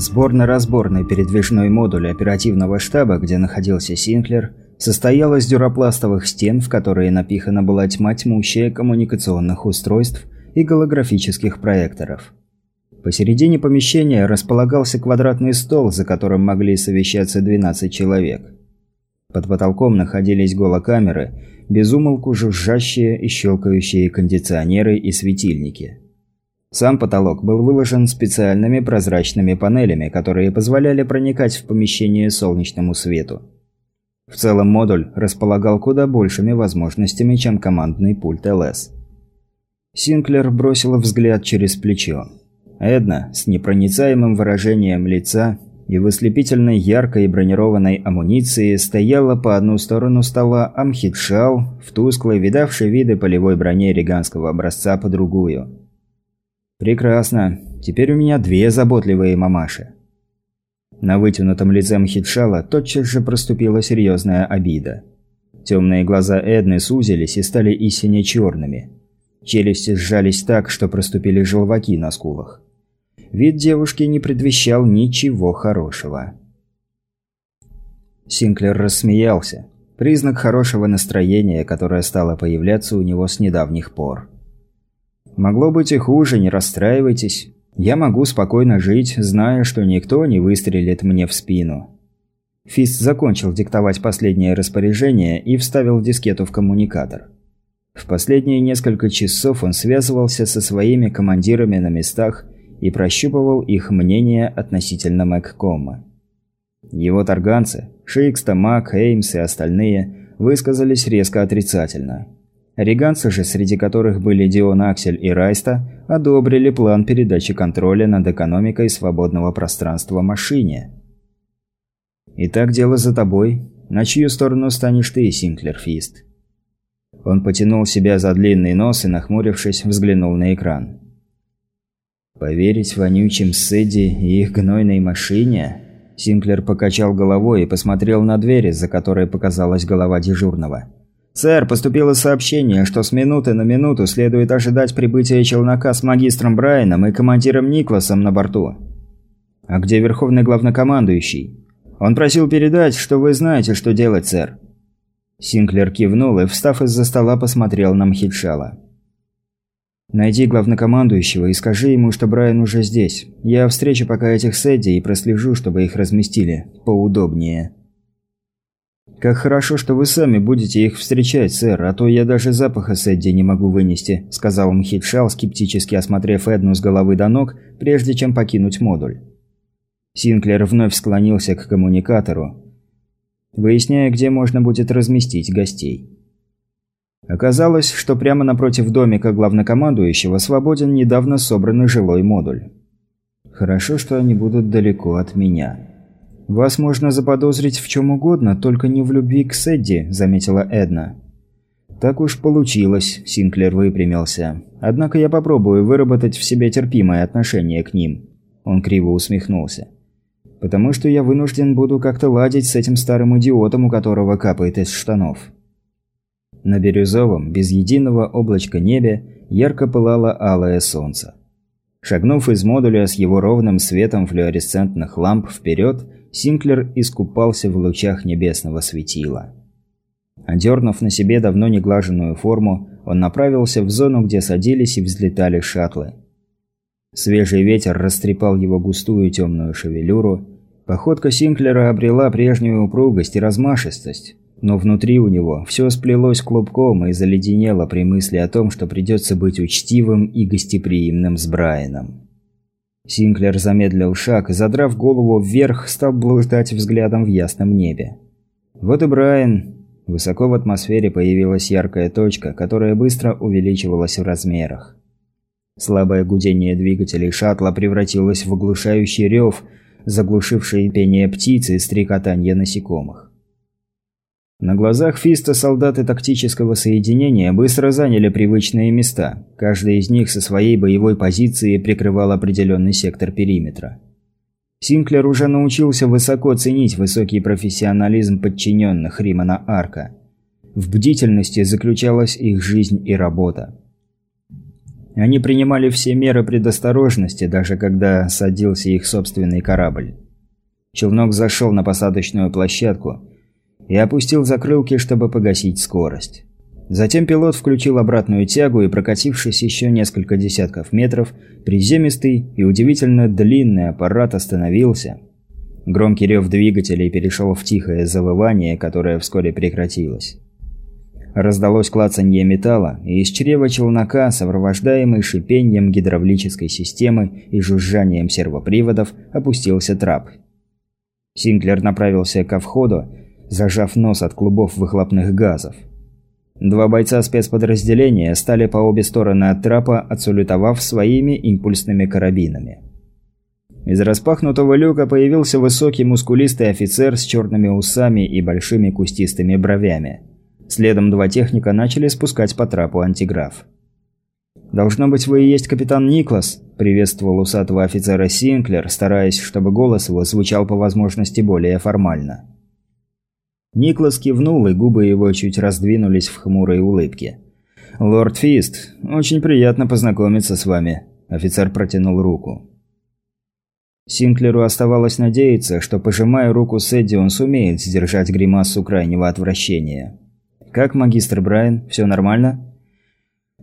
Сборно-разборный передвижной модуль оперативного штаба, где находился Синклер, состоял из дюропластовых стен, в которые напихана была тьма тьмущая коммуникационных устройств и голографических проекторов. Посередине помещения располагался квадратный стол, за которым могли совещаться 12 человек. Под потолком находились голокамеры, безумолку жужжащие и щелкающие кондиционеры и светильники. Сам потолок был выложен специальными прозрачными панелями, которые позволяли проникать в помещение солнечному свету. В целом модуль располагал куда большими возможностями, чем командный пульт ЛС. Синклер бросила взгляд через плечо. Эдна с непроницаемым выражением лица и в ослепительной яркой бронированной амуниции стояла по одну сторону стола Амхитшал в тусклой, видавшей виды полевой броне риганского образца по другую. «Прекрасно. Теперь у меня две заботливые мамаши». На вытянутом лице Мхитшала тотчас же проступила серьезная обида. Темные глаза Эдны сузились и стали истине черными. Челюсти сжались так, что проступили желваки на скулах. Вид девушки не предвещал ничего хорошего. Синклер рассмеялся. Признак хорошего настроения, которое стало появляться у него с недавних пор. Могло быть и хуже, не расстраивайтесь. Я могу спокойно жить, зная, что никто не выстрелит мне в спину. Фист закончил диктовать последнее распоряжение и вставил дискету в коммуникатор. В последние несколько часов он связывался со своими командирами на местах и прощупывал их мнение относительно Мэгкома. Его торганцы, Шикста, Мак, Эймс и остальные, высказались резко отрицательно – Риганцы же, среди которых были Дион Аксель и Райста, одобрили план передачи контроля над экономикой свободного пространства машине. «Итак, дело за тобой. На чью сторону станешь ты, Синклер Фист?» Он потянул себя за длинный нос и, нахмурившись, взглянул на экран. «Поверить вонючим Сэдди и их гнойной машине?» Синклер покачал головой и посмотрел на дверь, за которой показалась голова дежурного. «Сэр, поступило сообщение, что с минуты на минуту следует ожидать прибытия челнока с магистром Брайаном и командиром Никласом на борту». «А где верховный главнокомандующий?» «Он просил передать, что вы знаете, что делать, сэр». Синклер кивнул и, встав из-за стола, посмотрел на Мхитшала. «Найди главнокомандующего и скажи ему, что Брайан уже здесь. Я встречу пока этих Сэдди и прослежу, чтобы их разместили. Поудобнее». «Как хорошо, что вы сами будете их встречать, сэр, а то я даже запаха Сэдди не могу вынести», – сказал Мхитшал, скептически осмотрев Эдну с головы до ног, прежде чем покинуть модуль. Синклер вновь склонился к коммуникатору, выясняя, где можно будет разместить гостей. Оказалось, что прямо напротив домика главнокомандующего свободен недавно собранный жилой модуль. «Хорошо, что они будут далеко от меня». «Вас можно заподозрить в чем угодно, только не в любви к Сэдди», – заметила Эдна. «Так уж получилось», – Синклер выпрямился. «Однако я попробую выработать в себе терпимое отношение к ним». Он криво усмехнулся. «Потому что я вынужден буду как-то ладить с этим старым идиотом, у которого капает из штанов». На бирюзовом, без единого облачка небе, ярко пылало алое солнце. Шагнув из модуля с его ровным светом флуоресцентных ламп вперед, Синклер искупался в лучах небесного светила. Одернув на себе давно неглаженную форму, он направился в зону, где садились и взлетали шаттлы. Свежий ветер растрепал его густую темную шевелюру. Походка Синклера обрела прежнюю упругость и размашистость, но внутри у него все сплелось клубком и заледенело при мысли о том, что придется быть учтивым и гостеприимным с Брайаном. Синклер замедлил шаг и, задрав голову вверх, стал блуждать взглядом в ясном небе. Вот и Брайан. Высоко в атмосфере появилась яркая точка, которая быстро увеличивалась в размерах. Слабое гудение двигателей шаттла превратилось в оглушающий рев, заглушивший пение птиц и стрекотанье насекомых. На глазах Фиста солдаты тактического соединения быстро заняли привычные места. Каждый из них со своей боевой позиции прикрывал определенный сектор периметра. Синклер уже научился высоко ценить высокий профессионализм подчиненных Римана Арка. В бдительности заключалась их жизнь и работа. Они принимали все меры предосторожности, даже когда садился их собственный корабль. Челнок зашел на посадочную площадку и опустил закрылки, чтобы погасить скорость. Затем пилот включил обратную тягу и, прокатившись еще несколько десятков метров, приземистый и удивительно длинный аппарат остановился. Громкий рев двигателей перешел в тихое завывание, которое вскоре прекратилось. Раздалось клацанье металла, и из чрева челнока, сопровождаемый шипением гидравлической системы и жужжанием сервоприводов, опустился трап. Синклер направился ко входу, зажав нос от клубов выхлопных газов. Два бойца спецподразделения стали по обе стороны от трапа, отсулютовав своими импульсными карабинами. Из распахнутого люка появился высокий мускулистый офицер с черными усами и большими кустистыми бровями. Следом два техника начали спускать по трапу антиграф. «Должно быть, вы и есть капитан Никлас», – приветствовал усатого офицера Синклер, стараясь, чтобы голос его звучал по возможности более формально. Никлас кивнул, и губы его чуть раздвинулись в хмурой улыбке. «Лорд Фист, очень приятно познакомиться с вами», – офицер протянул руку. Синклеру оставалось надеяться, что, пожимая руку Сэдди, он сумеет сдержать гримасу крайнего отвращения. «Как, магистр Брайан, все нормально?»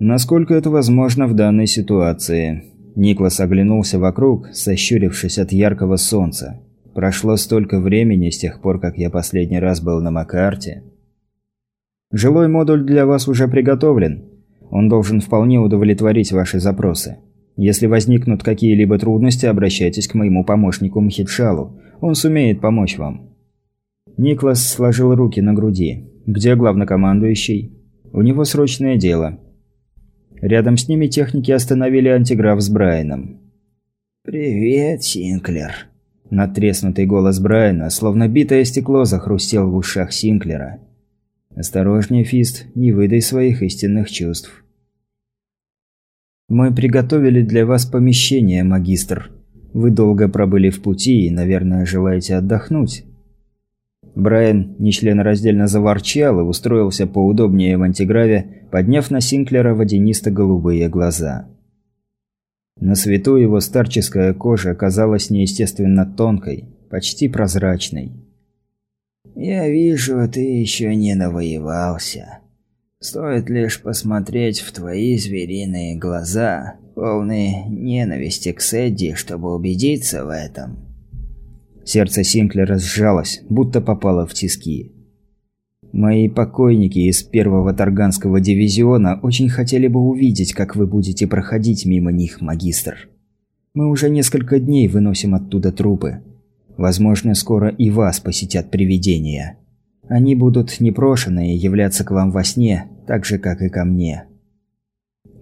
«Насколько это возможно в данной ситуации?» Никлас оглянулся вокруг, сощурившись от яркого солнца. Прошло столько времени с тех пор, как я последний раз был на Макарте. Жилой модуль для вас уже приготовлен. Он должен вполне удовлетворить ваши запросы. Если возникнут какие-либо трудности, обращайтесь к моему помощнику Мхитшалу. Он сумеет помочь вам. Никлас сложил руки на груди. Где главнокомандующий? У него срочное дело. Рядом с ними техники остановили антиграф с Брайаном. «Привет, Синклер», Натреснутый голос Брайана, словно битое стекло, захрустел в ушах Синклера. «Осторожнее, Фист, не выдай своих истинных чувств». «Мы приготовили для вас помещение, магистр. Вы долго пробыли в пути и, наверное, желаете отдохнуть». Брайан нечленораздельно заворчал и устроился поудобнее в антиграве, подняв на Синклера водянисто-голубые глаза. На свету его старческая кожа казалась неестественно тонкой, почти прозрачной. «Я вижу, ты еще не навоевался. Стоит лишь посмотреть в твои звериные глаза, полные ненависти к Сэдди, чтобы убедиться в этом». Сердце Синклера сжалось, будто попало в тиски. Мои покойники из первого Тарганского дивизиона очень хотели бы увидеть, как вы будете проходить мимо них, магистр. Мы уже несколько дней выносим оттуда трупы. Возможно, скоро и вас посетят привидения. Они будут непрошенные являться к вам во сне, так же, как и ко мне.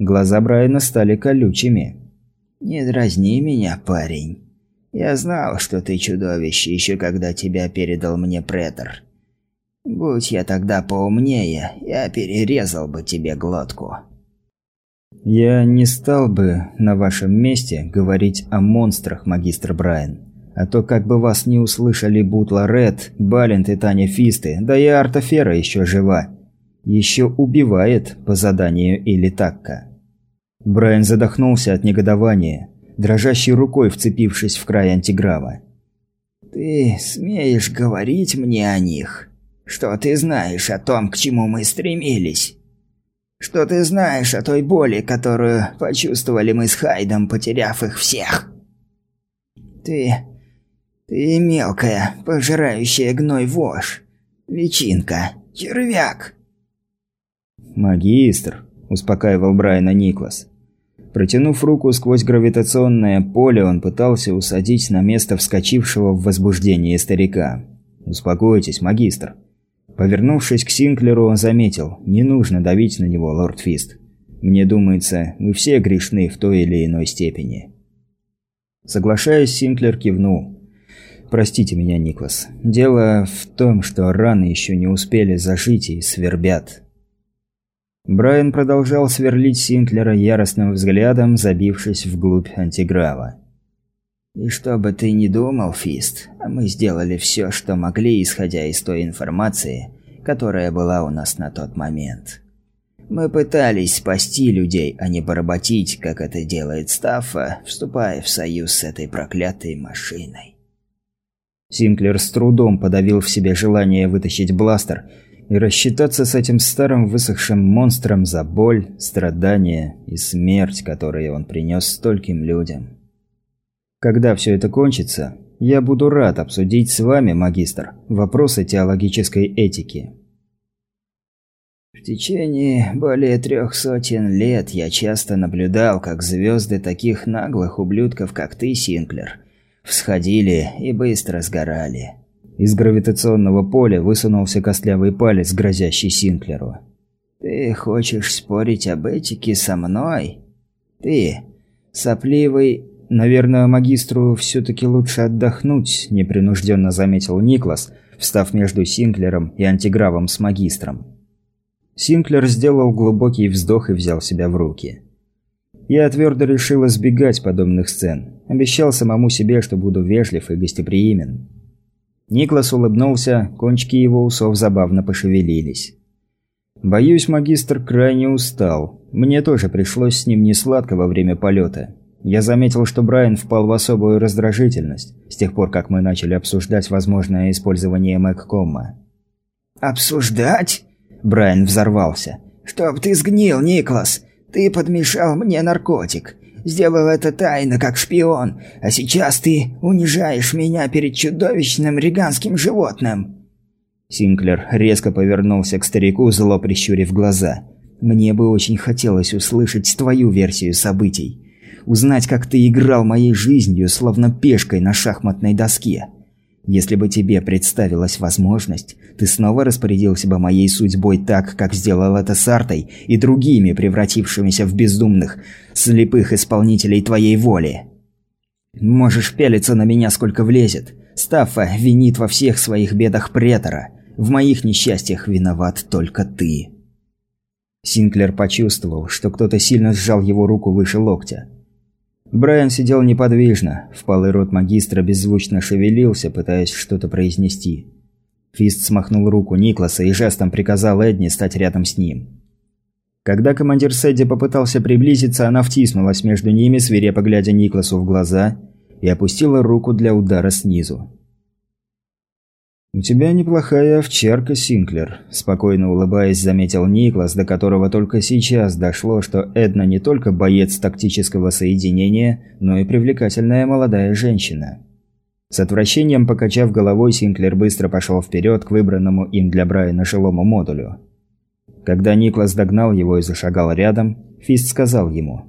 Глаза Брайана стали колючими. «Не дразни меня, парень. Я знал, что ты чудовище, еще когда тебя передал мне претор. Будь я тогда поумнее, я перерезал бы тебе глотку. Я не стал бы на вашем месте говорить о монстрах, магистр Брайан. А то как бы вас не услышали Бутла Ред, Балент и Таня Фисты, да и Артафера еще жива. Еще убивает по заданию или такка. Брайан задохнулся от негодования, дрожащей рукой вцепившись в край антиграва. «Ты смеешь говорить мне о них?» Что ты знаешь о том, к чему мы стремились? Что ты знаешь о той боли, которую почувствовали мы с Хайдом, потеряв их всех? Ты... ты мелкая, пожирающая гной вошь. Личинка. Червяк. «Магистр», – успокаивал Брайана Никлас. Протянув руку сквозь гравитационное поле, он пытался усадить на место вскочившего в возбуждении старика. «Успокойтесь, магистр. Повернувшись к Синклеру, он заметил, не нужно давить на него, лорд Фист. Мне думается, мы все грешны в той или иной степени. Соглашаясь, Синклер кивнул. «Простите меня, Никлас. Дело в том, что раны еще не успели зажить и свербят». Брайан продолжал сверлить Синклера яростным взглядом, забившись вглубь антиграва. И что бы ты ни думал, Фист, мы сделали все, что могли, исходя из той информации, которая была у нас на тот момент. Мы пытались спасти людей, а не поработить, как это делает Стаффа, вступая в союз с этой проклятой машиной. Синклер с трудом подавил в себе желание вытащить бластер и рассчитаться с этим старым высохшим монстром за боль, страдания и смерть, которые он принес стольким людям. Когда все это кончится, я буду рад обсудить с вами, магистр, вопросы теологической этики. В течение более трех сотен лет я часто наблюдал, как звезды таких наглых ублюдков, как ты, Синклер, всходили и быстро сгорали. Из гравитационного поля высунулся костлявый палец, грозящий Синклеру. «Ты хочешь спорить об этике со мной? Ты, сопливый...» «Наверное, магистру все-таки лучше отдохнуть», – непринужденно заметил Никлас, встав между Синклером и антигравом с магистром. Синклер сделал глубокий вздох и взял себя в руки. Я твердо решил избегать подобных сцен. Обещал самому себе, что буду вежлив и гостеприимен. Никлас улыбнулся, кончики его усов забавно пошевелились. Боюсь, магистр крайне устал. Мне тоже пришлось с ним несладко во время полета. Я заметил, что Брайан впал в особую раздражительность, с тех пор, как мы начали обсуждать возможное использование Мэгкома. «Обсуждать?» Брайан взорвался. «Чтоб ты сгнил, Никлас! Ты подмешал мне наркотик. Сделал это тайно, как шпион. А сейчас ты унижаешь меня перед чудовищным риганским животным». Синклер резко повернулся к старику, зло прищурив глаза. «Мне бы очень хотелось услышать твою версию событий. Узнать, как ты играл моей жизнью, словно пешкой на шахматной доске. Если бы тебе представилась возможность, ты снова распорядился бы моей судьбой так, как сделал это с Артой и другими, превратившимися в бездумных, слепых исполнителей твоей воли. Можешь пялиться на меня сколько влезет. Стаффа винит во всех своих бедах претора. В моих несчастьях виноват только ты. Синклер почувствовал, что кто-то сильно сжал его руку выше локтя. Брайан сидел неподвижно, впалый рот магистра беззвучно шевелился, пытаясь что-то произнести. Фист смахнул руку Никласа и жестом приказал Эдни стать рядом с ним. Когда командир Сэдди попытался приблизиться, она втиснулась между ними, свирепо глядя Никласу в глаза, и опустила руку для удара снизу. «У тебя неплохая овчарка, Синклер», – спокойно улыбаясь, заметил Никлас, до которого только сейчас дошло, что Эдна не только боец тактического соединения, но и привлекательная молодая женщина. С отвращением покачав головой, Синклер быстро пошел вперед к выбранному им для Брайана жилому модулю. Когда Никлас догнал его и зашагал рядом, Фист сказал ему.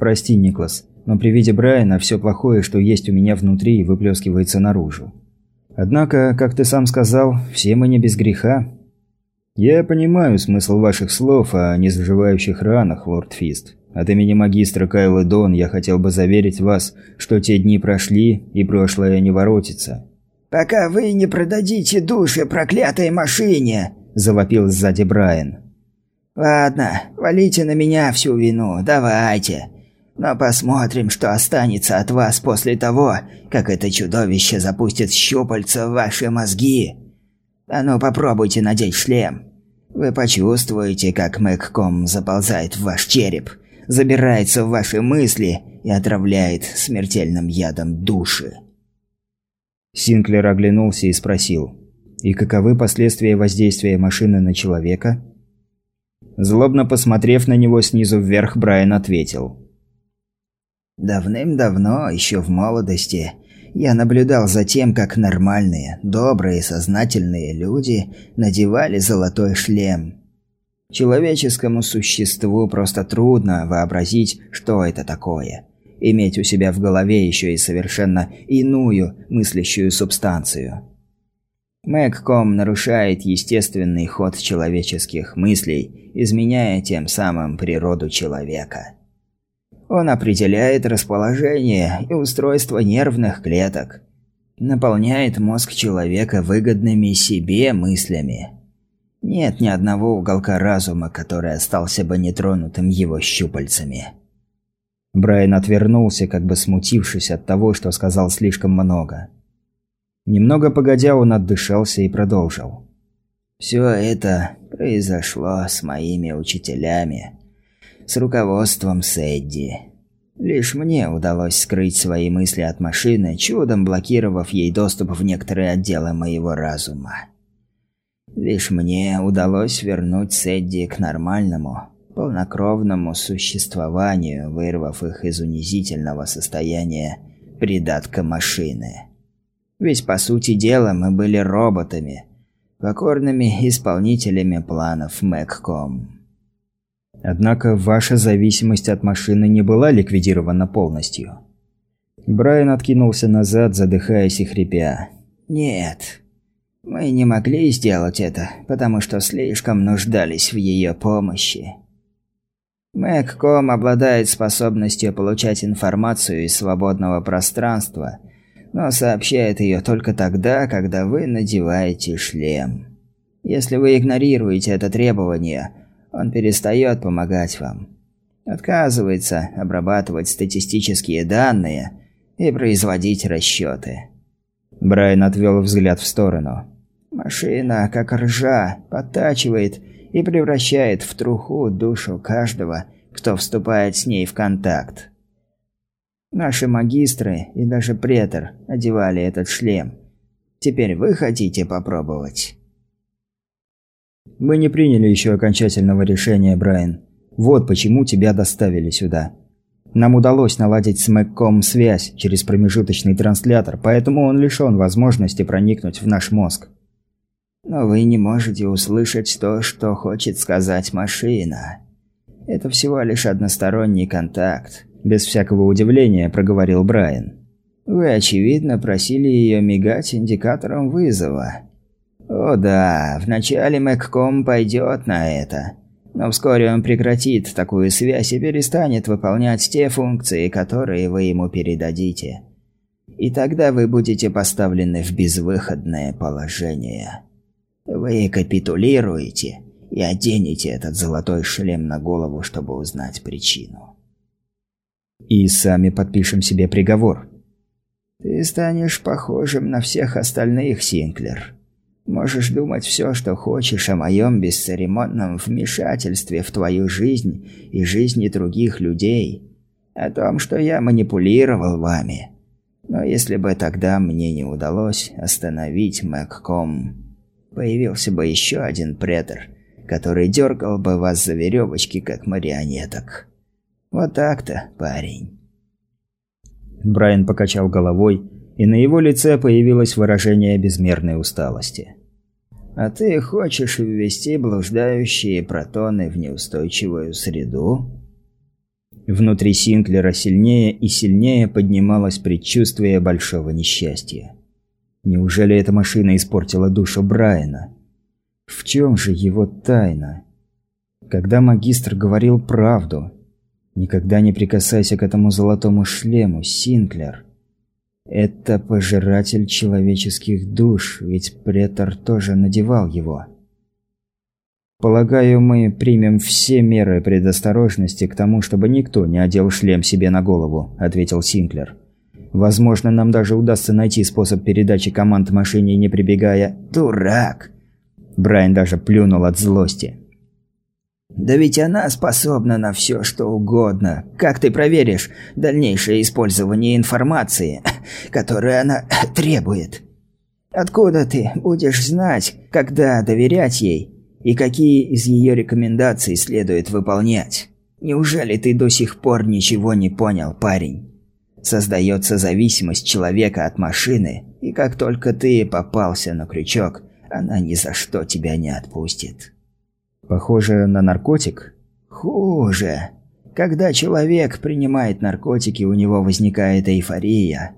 «Прости, Никлас, но при виде Брайана все плохое, что есть у меня внутри, выплескивается наружу. Однако, как ты сам сказал, все мы не без греха. Я понимаю смысл ваших слов о незаживающих ранах, лорд Фист. От имени магистра Кайла Дон я хотел бы заверить вас, что те дни прошли, и прошлое не воротится. «Пока вы не продадите души проклятой машине!» – завопил сзади Брайан. «Ладно, валите на меня всю вину, давайте. Но посмотрим, что останется от вас после того, как это чудовище запустит щупальца в ваши мозги. А ну попробуйте надеть шлем. Вы почувствуете, как Мэгком заползает в ваш череп, забирается в ваши мысли и отравляет смертельным ядом души. Синклер оглянулся и спросил. «И каковы последствия воздействия машины на человека?» Злобно посмотрев на него снизу вверх, Брайан ответил. Давным-давно, еще в молодости, я наблюдал за тем, как нормальные, добрые, сознательные люди надевали золотой шлем. Человеческому существу просто трудно вообразить, что это такое. Иметь у себя в голове еще и совершенно иную мыслящую субстанцию. Мэгком нарушает естественный ход человеческих мыслей, изменяя тем самым природу человека. Он определяет расположение и устройство нервных клеток. Наполняет мозг человека выгодными себе мыслями. Нет ни одного уголка разума, который остался бы нетронутым его щупальцами. Брайан отвернулся, как бы смутившись от того, что сказал слишком много. Немного погодя, он отдышался и продолжил. «Все это произошло с моими учителями, с руководством Сэдди. Лишь мне удалось скрыть свои мысли от машины, чудом блокировав ей доступ в некоторые отделы моего разума. Лишь мне удалось вернуть Сэдди к нормальному, полнокровному существованию, вырвав их из унизительного состояния придатка машины. Ведь по сути дела мы были роботами, покорными исполнителями планов Мэгком. Однако ваша зависимость от машины не была ликвидирована полностью. Брайан откинулся назад, задыхаясь и хрипя. «Нет, мы не могли сделать это, потому что слишком нуждались в ее помощи. Мэгком обладает способностью получать информацию из свободного пространства, но сообщает ее только тогда, когда вы надеваете шлем. Если вы игнорируете это требование, он перестает помогать вам. Отказывается обрабатывать статистические данные и производить расчеты. Брайан отвел взгляд в сторону. Машина, как ржа, подтачивает и превращает в труху душу каждого, кто вступает с ней в контакт. Наши магистры и даже претор одевали этот шлем. Теперь вы хотите попробовать? Мы не приняли еще окончательного решения, Брайан. Вот почему тебя доставили сюда. Нам удалось наладить с Мэгком связь через промежуточный транслятор, поэтому он лишён возможности проникнуть в наш мозг. Но вы не можете услышать то, что хочет сказать машина. Это всего лишь односторонний контакт. Без всякого удивления проговорил Брайан. Вы, очевидно, просили ее мигать индикатором вызова. О да, вначале Мэгком пойдет на это. Но вскоре он прекратит такую связь и перестанет выполнять те функции, которые вы ему передадите. И тогда вы будете поставлены в безвыходное положение. Вы капитулируете и оденете этот золотой шлем на голову, чтобы узнать причину. И сами подпишем себе приговор. Ты станешь похожим на всех остальных, Синклер. Можешь думать все, что хочешь о моем бесцеремонном вмешательстве в твою жизнь и жизни других людей, о том, что я манипулировал вами. Но если бы тогда мне не удалось остановить Мэгком, появился бы еще один претор, который дергал бы вас за веревочки, как марионеток. Вот так-то, парень. Брайан покачал головой, и на его лице появилось выражение безмерной усталости. «А ты хочешь ввести блуждающие протоны в неустойчивую среду?» Внутри Синклера сильнее и сильнее поднималось предчувствие большого несчастья. Неужели эта машина испортила душу Брайана? В чем же его тайна? Когда магистр говорил правду, никогда не прикасайся к этому золотому шлему, Синклер. Это пожиратель человеческих душ, ведь претор тоже надевал его. Полагаю, мы примем все меры предосторожности к тому, чтобы никто не одел шлем себе на голову, ответил Синклер. Возможно, нам даже удастся найти способ передачи команд машине, не прибегая... Дурак! Брайан даже плюнул от злости. Да ведь она способна на все, что угодно. Как ты проверишь дальнейшее использование информации, которую она требует? Откуда ты будешь знать, когда доверять ей и какие из ее рекомендаций следует выполнять? Неужели ты до сих пор ничего не понял, парень? Создается зависимость человека от машины, и как только ты попался на крючок, она ни за что тебя не отпустит. Похоже на наркотик? Хуже. Когда человек принимает наркотики, у него возникает эйфория.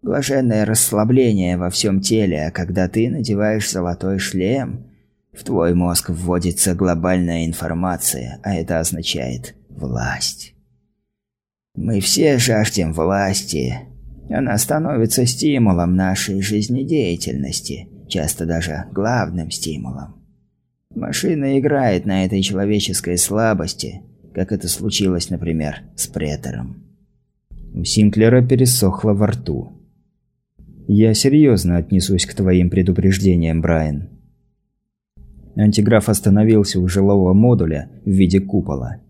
Блаженное расслабление во всем теле, а когда ты надеваешь золотой шлем, в твой мозг вводится глобальная информация, а это означает власть. Мы все жаждем власти. Она становится стимулом нашей жизнедеятельности, часто даже главным стимулом. Машина играет на этой человеческой слабости, как это случилось, например, с претором. У Синклера пересохло во рту. «Я серьезно отнесусь к твоим предупреждениям, Брайан». Антиграф остановился у жилого модуля в виде купола.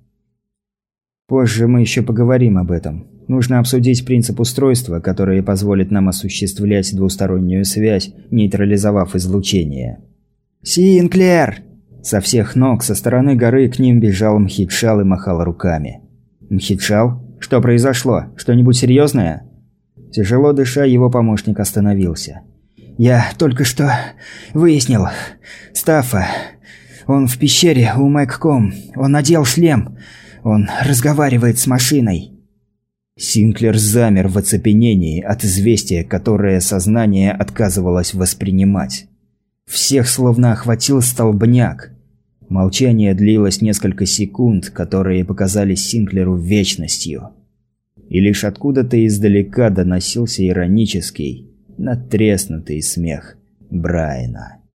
Позже мы еще поговорим об этом. Нужно обсудить принцип устройства, которое позволит нам осуществлять двустороннюю связь, нейтрализовав излучение. «Синклер!» Со всех ног со стороны горы к ним бежал Мхитшал и махал руками. «Мхитшал? Что произошло? Что-нибудь серьезное?» Тяжело дыша, его помощник остановился. «Я только что выяснил. Стаффа. Он в пещере у Мэгком. Он надел шлем. Он разговаривает с машиной». Синклер замер в оцепенении от известия, которое сознание отказывалось воспринимать. Всех словно охватил столбняк. Молчание длилось несколько секунд, которые показались Синклеру вечностью. И лишь откуда-то издалека доносился иронический, натреснутый смех Брайана.